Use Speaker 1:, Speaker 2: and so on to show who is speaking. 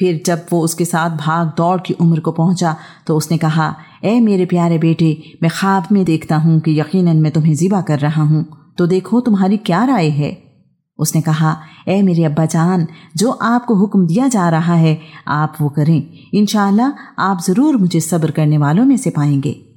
Speaker 1: फिर जब वो उसके साथ भाग दौड़ की उम्र को पहुँचा तो उसने कहा, ए मेरे प्यारे बेटे, मैं ख्वाब में देखता हूँ कि यकीनन मैं तुम्हें ज़िबा कर रहा हूँ। तो देखो तुम्हारी क्या राय है? उसने कहा, ए मेरे अब्बा जान, जो आपको हुक्म दिया जा रहा है, आप वो करें। इन आप ज़रूर मुझे सब्र करने वालों में से पाएँगे।